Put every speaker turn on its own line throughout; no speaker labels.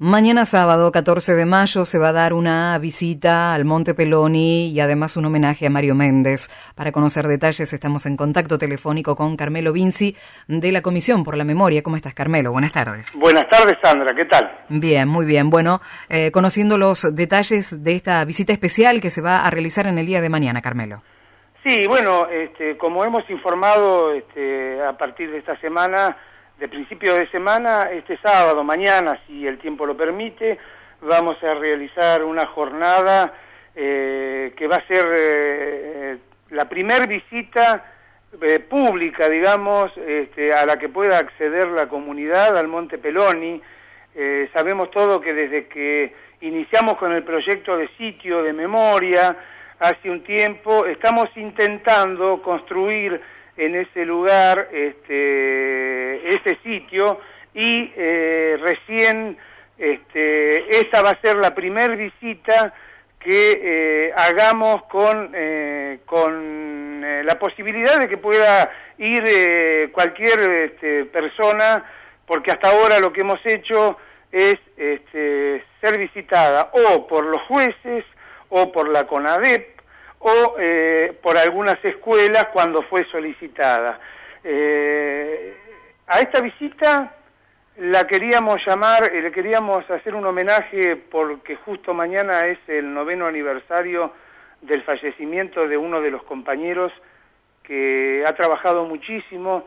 Mañana sábado, 14 de mayo, se va a dar una visita al Monte Peloni y además un homenaje a Mario Méndez. Para conocer detalles estamos en contacto telefónico con Carmelo Vinci de la Comisión por la Memoria. ¿Cómo estás, Carmelo? Buenas tardes.
Buenas tardes, Sandra. ¿Qué tal?
Bien, muy bien. Bueno, eh, conociendo los detalles de esta visita especial que se va a realizar en el día de mañana, Carmelo.
Sí, bueno, este, como hemos informado este, a partir de esta semana, de principio de semana, este sábado, mañana, si el tiempo lo permite, vamos a realizar una jornada eh, que va a ser eh, la primer visita eh, pública, digamos, este, a la que pueda acceder la comunidad al Monte Peloni. sabemos todo que desde que iniciamos con el proyecto de sitio de memoria, hace un tiempo, estamos intentando construir en ese lugar este, ese sitio y eh, recién este, esta va a ser la primer visita que eh, hagamos con, eh, con la posibilidad de que pueda ir cualquier este, persona, porque hasta ahora lo que hemos hecho es este, ser visitada o por los jueces o por la CONADEP o eh, por algunas escuelas cuando fue solicitada. Eh, a esta visita la queríamos llamar, eh, le queríamos hacer un homenaje porque justo mañana es el noveno aniversario del fallecimiento de uno de los compañeros que ha trabajado muchísimo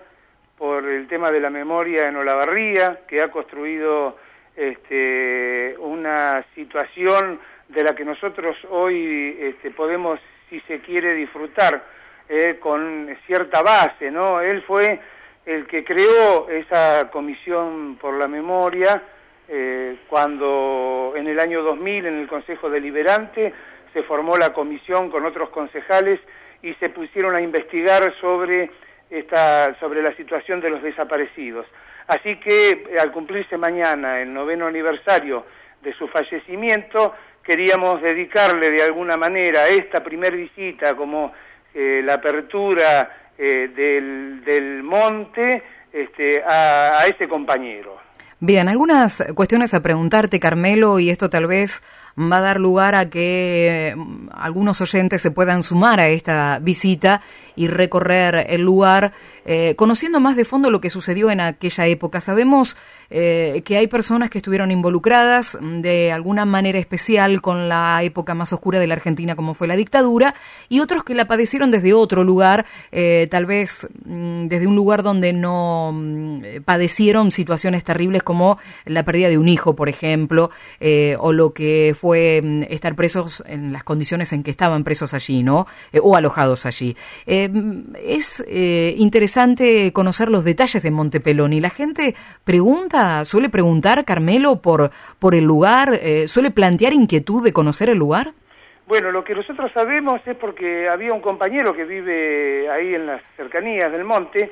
por el tema de la memoria en Olavarría, que ha construido este, una situación de la que nosotros hoy este, podemos si se quiere disfrutar eh, con cierta base, ¿no? Él fue el que creó esa comisión por la memoria eh, cuando en el año 2000 en el Consejo Deliberante se formó la comisión con otros concejales y se pusieron a investigar sobre esta sobre la situación de los desaparecidos. Así que al cumplirse mañana el noveno aniversario de su fallecimiento, queríamos dedicarle de alguna manera esta primer visita como eh, la apertura eh, del, del, monte este, a, a ese compañero.
Bien, algunas cuestiones a preguntarte, Carmelo, y esto tal vez va a dar lugar a que mm, algunos oyentes se puedan sumar a esta visita y recorrer el lugar, eh, conociendo más de fondo lo que sucedió en aquella época. Sabemos eh, que hay personas que estuvieron involucradas de alguna manera especial con la época más oscura de la Argentina, como fue la dictadura, y otros que la padecieron desde otro lugar, eh, tal vez mm, desde un lugar donde no mm, padecieron situaciones terribles como la pérdida de un hijo, por ejemplo, o lo que fue mm, estar presos en las condiciones en que estaban presos allí, ¿no? O alojados allí. Mm, es eh, interesante conocer los detalles de Montepeloni. La gente pregunta, suele preguntar, Carmelo, por, por el lugar, suele plantear inquietud de conocer el lugar.
Bueno, lo que nosotros sabemos es porque había un compañero que vive ahí en las cercanías del monte,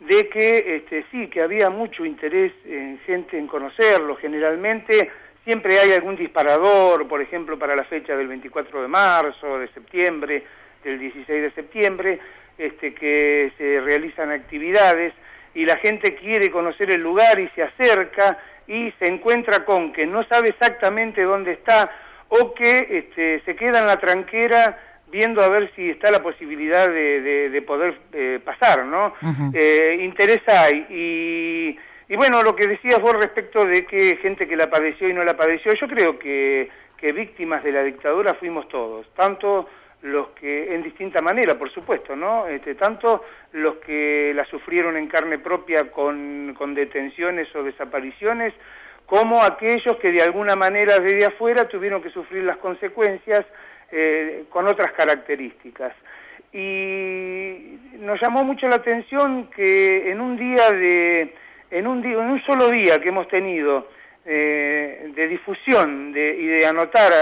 de que este, sí, que había mucho interés en gente en conocerlo. Generalmente Siempre hay algún disparador, por ejemplo, para la fecha del 24 de marzo, de septiembre, del 16 de septiembre, este, que se realizan actividades y la gente quiere conocer el lugar y se acerca y se encuentra con que no sabe exactamente dónde está o que este, se queda en la tranquera viendo a ver si está la posibilidad de, poder eh, pasar, ¿no? Eh, interesa hay y y bueno, lo que decías vos respecto de que gente que la padeció y no la padeció, yo creo que, que víctimas de la dictadura fuimos todos, tanto los que, en distinta manera, por supuesto, ¿no? Este, tanto los que la sufrieron en carne propia con, con detenciones o desapariciones, como aquellos que de alguna manera desde afuera tuvieron que sufrir las consecuencias eh, con otras características. Y nos llamó mucho la atención que en un día de en un, en un solo día que hemos tenido eh, de difusión de, y de anotar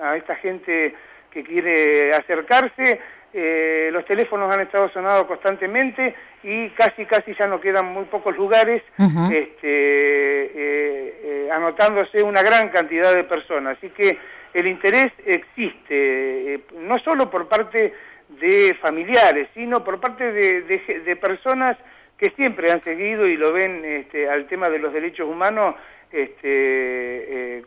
a, esta gente que quiere acercarse, eh, los teléfonos han estado sonados constantemente y casi casi ya no quedan muy pocos lugares este, eh, anotándose una gran cantidad de personas. Así que el interés existe, no solo por parte de familiares, sino por parte de, de personas que siempre han seguido y lo ven este, al tema de los derechos humanos este,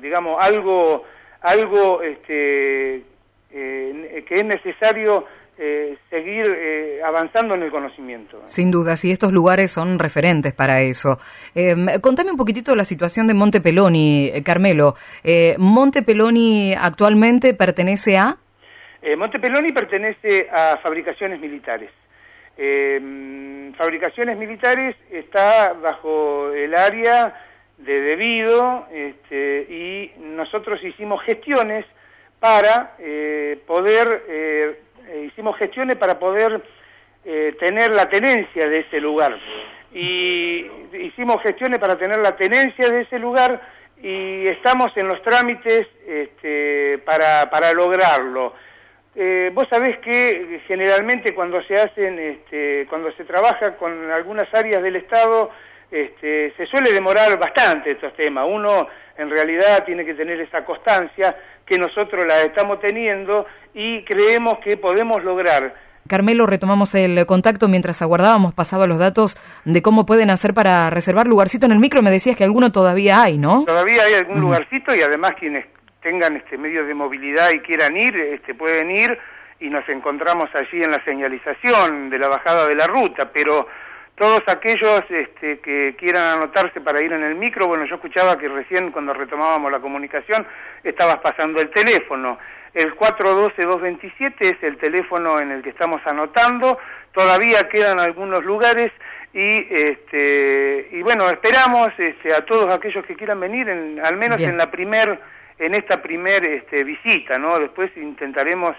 digamos, algo, algo este, que es necesario eh, seguir eh, avanzando en el conocimiento.
Sin duda, sí, estos lugares son referentes para eso. Eh, contame un poquitito la situación de Monte Peloni, Carmelo. ¿Monte Peloni actualmente pertenece a?
Monte Peloni pertenece a fabricaciones militares. fabricaciones militares está bajo el área de debido este, y nosotros hicimos gestiones para poder eh, hicimos gestiones para poder eh, tener la tenencia de ese lugar. Y hicimos gestiones para tener la tenencia de ese lugar y estamos en los trámites este, para, para lograrlo. Eh, vos sabés que generalmente cuando se hacen, este, cuando se trabaja con algunas áreas del Estado, este, se suele demorar bastante estos temas. Uno en realidad tiene que tener esa constancia que nosotros la estamos teniendo y creemos que podemos lograr.
Carmelo, retomamos el contacto mientras aguardábamos, pasaba los datos de cómo pueden hacer para reservar lugarcito en el micro. Me decías que alguno todavía hay, ¿no?
Todavía hay algún lugarcito y además quienes tengan este medios de movilidad y quieran ir, este, pueden ir y nos encontramos allí en la señalización de la bajada de la ruta, pero todos aquellos este, que quieran anotarse para ir en el micro, bueno, yo escuchaba que recién cuando retomábamos la comunicación estabas pasando el teléfono. El 412-227 es el teléfono en el que estamos anotando, todavía quedan algunos lugares y este y bueno, esperamos este, a todos aquellos que quieran venir en, al menos en la primer en esta primer este, visita, ¿no? Después intentaremos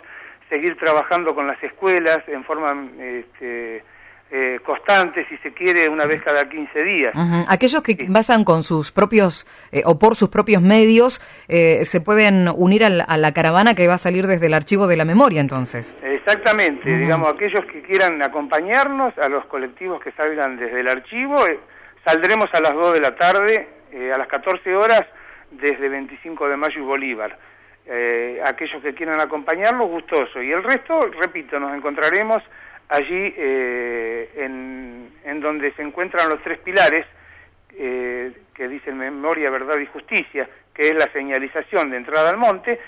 seguir trabajando con las escuelas en forma este, eh, constante, si se quiere, una vez cada 15 días.
Aquellos que vayan con sus propios eh, o por sus propios medios eh, se pueden unir a la, caravana que va a salir desde el archivo de la memoria, entonces.
Exactamente, digamos, aquellos que quieran acompañarnos, a los colectivos que salgan desde el archivo, eh, saldremos a las 2 de la tarde, a las 14 horas, desde 25 de mayo y Bolívar. aquellos que quieran acompañarnos, gustoso. Y el resto, repito, nos encontraremos allí eh, en, donde se encuentran los tres pilares eh, que dicen memoria, verdad y justicia, que es la señalización de entrada al monte,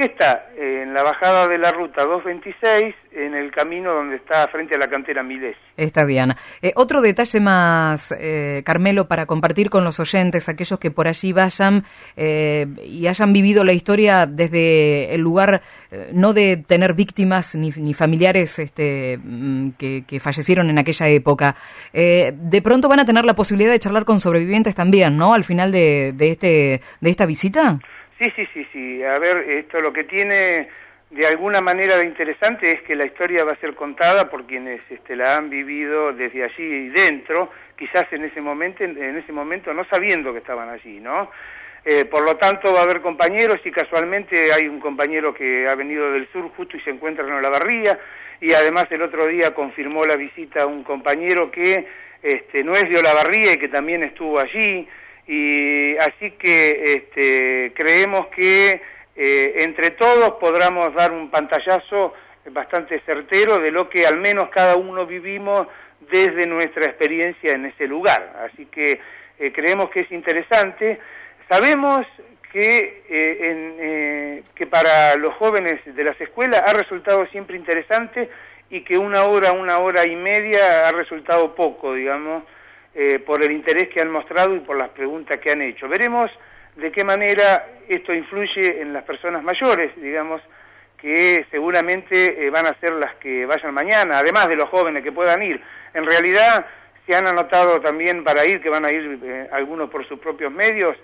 que está en la bajada de la ruta 226, en el camino donde está frente a la cantera Miles.
Está bien. Eh, otro detalle más, eh, Carmelo, para compartir con los oyentes, aquellos que por allí vayan eh, y hayan vivido la historia desde el lugar, no de tener víctimas ni, familiares este, mm, que, fallecieron en aquella época, de pronto van a tener la posibilidad de charlar con sobrevivientes también, ¿no? Al final de, de, este, de esta visita.
Sí, sí, sí, sí. A ver, esto lo que tiene de alguna manera de interesante es que la historia va a ser contada por quienes este, la han vivido desde allí dentro, quizás en ese momento, en ese momento no sabiendo que estaban allí, ¿no? Eh, por lo tanto va a haber compañeros y casualmente hay un compañero que ha venido del sur justo y se encuentra en Olavarría y además el otro día confirmó la visita a un compañero que este, no es de Olavarría y que también estuvo allí y así que este, creemos que eh, entre todos podamos dar un pantallazo bastante certero de lo que al menos cada uno vivimos desde nuestra experiencia en ese lugar. Así que eh, creemos que es interesante. Sabemos que, eh, que para los jóvenes de las escuelas ha resultado siempre interesante y que una hora, una hora y media ha resultado poco, digamos, eh, por el interés que han mostrado y por las preguntas que han hecho. Veremos de qué manera esto influye en las personas mayores, digamos, que seguramente eh, van a ser las que vayan mañana, además de los jóvenes que puedan ir. En realidad se han anotado también para ir, que van a ir eh, algunos por sus propios medios,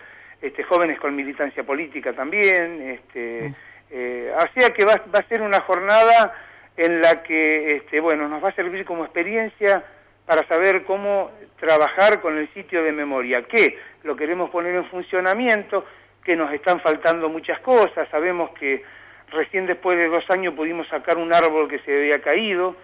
este, jóvenes con militancia política también, este, o sea que va, va, a ser una jornada en la que, este, bueno, nos va a servir como experiencia para saber cómo trabajar con el sitio de memoria, que lo queremos poner en funcionamiento, que nos están faltando muchas cosas, sabemos que recién después de dos años pudimos sacar un árbol que se había caído,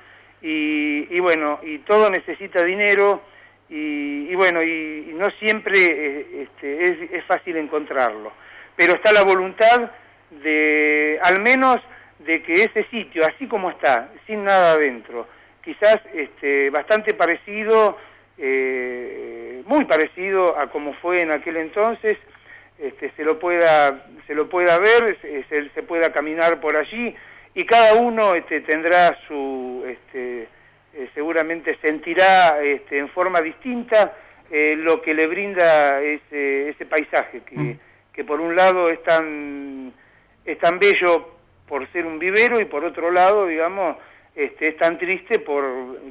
y, bueno, y todo necesita dinero, y, bueno, y, no siempre eh, este, es, es fácil encontrarlo, pero está la voluntad de, al menos, de que ese sitio, así como está, sin nada adentro, quizás este, bastante parecido, eh, muy parecido a como fue en aquel entonces, este, se lo pueda se lo pueda ver, se, se, pueda caminar por allí y cada uno este, tendrá su este, eh, seguramente sentirá este, en forma distinta eh, lo que le brinda ese, ese paisaje que, mm. que por un lado es tan es tan bello por ser un vivero y por otro lado digamos este, es tan triste por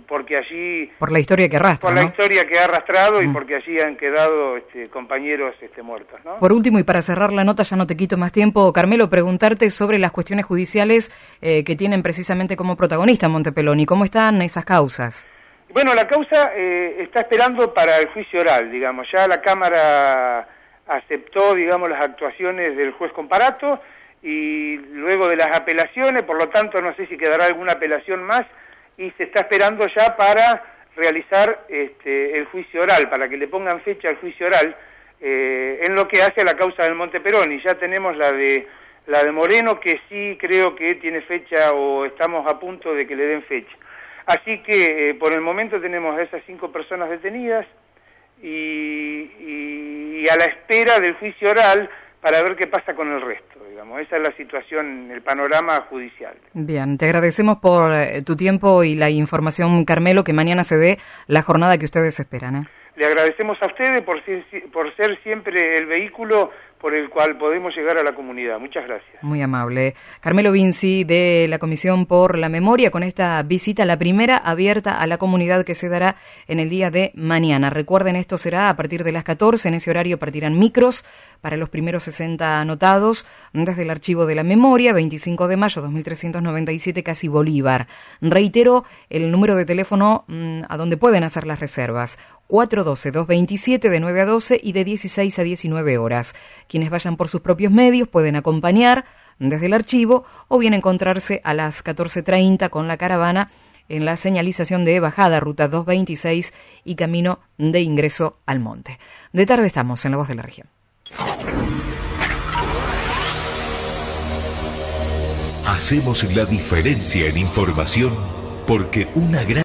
porque allí
por la historia que arrastra
por la historia que ha arrastrado y mm. porque allí han quedado este, compañeros este, muertos ¿no?
por último y para cerrar la nota ya no te quito más tiempo Carmelo preguntarte sobre las cuestiones judiciales eh, que tienen precisamente como protagonista Montepeloni cómo están esas causas
bueno la causa eh, está esperando para el juicio oral digamos ya la cámara aceptó digamos las actuaciones del juez comparato y luego de las apelaciones, por lo tanto no sé si quedará alguna apelación más y se está esperando ya para realizar este, el juicio oral, para que le pongan fecha al juicio oral eh, en lo que hace a la causa del Monte Perón y ya tenemos la de la de Moreno que sí creo que tiene fecha o estamos a punto de que le den fecha. Así que eh, por el momento tenemos a esas cinco personas detenidas y a la espera del juicio oral para ver qué pasa con el resto. Esa es la situación, el panorama judicial.
Bien, te agradecemos por eh, tu tiempo y la información, Carmelo, que mañana se dé la jornada que ustedes esperan. ¿eh?
Le agradecemos a ustedes por ser, por ser siempre el vehículo por el cual podemos llegar a la comunidad. Muchas gracias.
Muy amable. Carmelo Vinci, de la Comisión por la Memoria, con esta visita, la primera abierta a la comunidad que se dará en el día de mañana. Recuerden, esto será a partir de las 14. En ese horario partirán micros para los primeros 60 anotados desde el Archivo de la Memoria, 25 de mayo 2397, casi Bolívar. Reitero el número de teléfono mm, a donde pueden hacer las reservas. 412-227 de 9 a 12 y de 16 a 19 horas. Quienes vayan por sus propios medios pueden acompañar desde el archivo o bien encontrarse a las 14.30 con la caravana en la señalización de bajada ruta 226 y camino de ingreso al monte. De tarde estamos en La Voz de la Región.
Hacemos la diferencia en información porque una gran